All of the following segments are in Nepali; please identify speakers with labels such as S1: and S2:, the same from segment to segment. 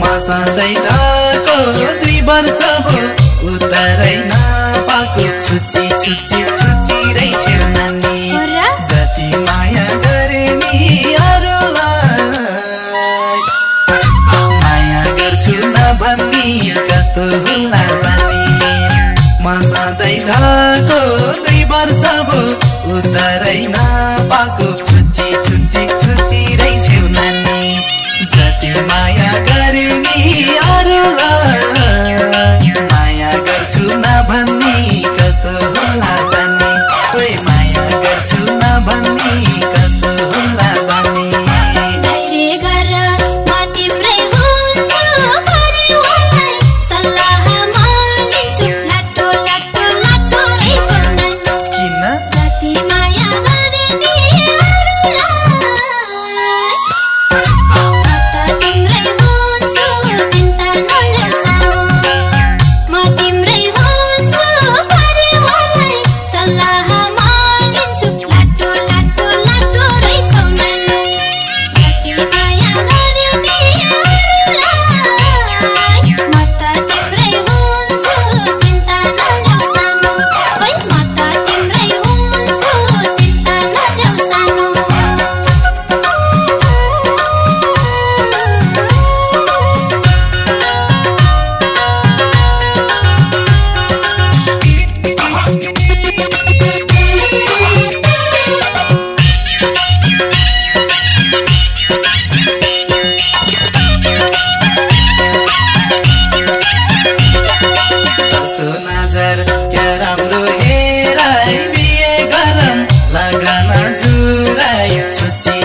S1: म सधैँ धको दुई वर्ष भयो उतारै नपाएको छुच्ची छुच्ची छुच्ची रहेछ नानी। जति माया गरे नि अरूलाई। माया गर्छु नभन्ने कस्तो होला बानी म सधैँ धको दुई वर्ष भयो उतारै नपाएको माया गर्छु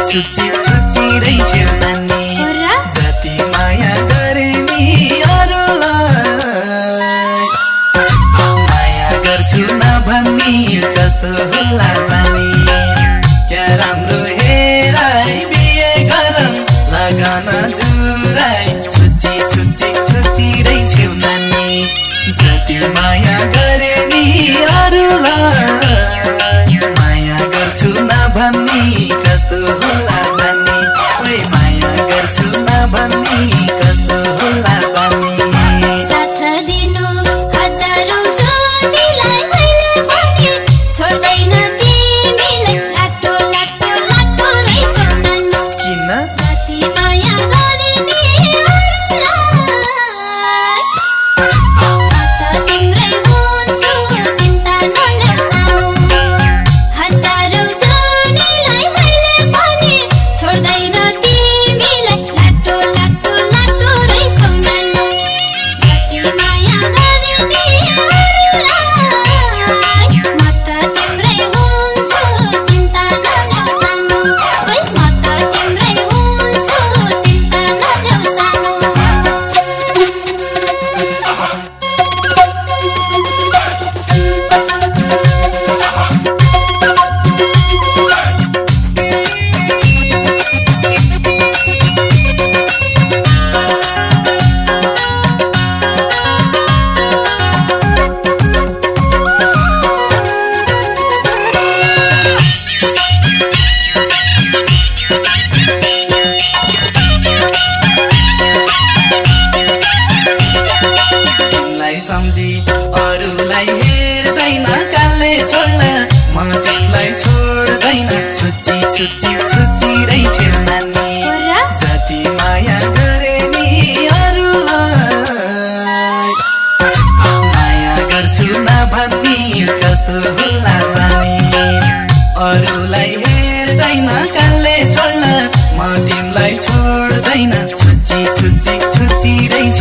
S1: छुच्ची छुच्ची रहेछ नानी। जति माया गरे नि अरूलाई। माया गर्छु नभन्ने कस्तो जुराइ छुच्ची छुच्ची छुच्ची रहेछौ नानी जति माया गरे नि अरूलाई माया गर्छु नभन्ने कस्तो होला बानी ओइ माया गर्छु नभन्ने कस्तो छुच्ची छुच्ची छुच्ची रहेछ नानी। जति माया गरे नि अरूलाई माया गर्छु नभन्ने कस्तो होला बानी अरूलाई हेर्दैन काले छोड्न। म तिमीलाई छोड्दैन। छुच्ची छुच्ची छुच्ची रहेछ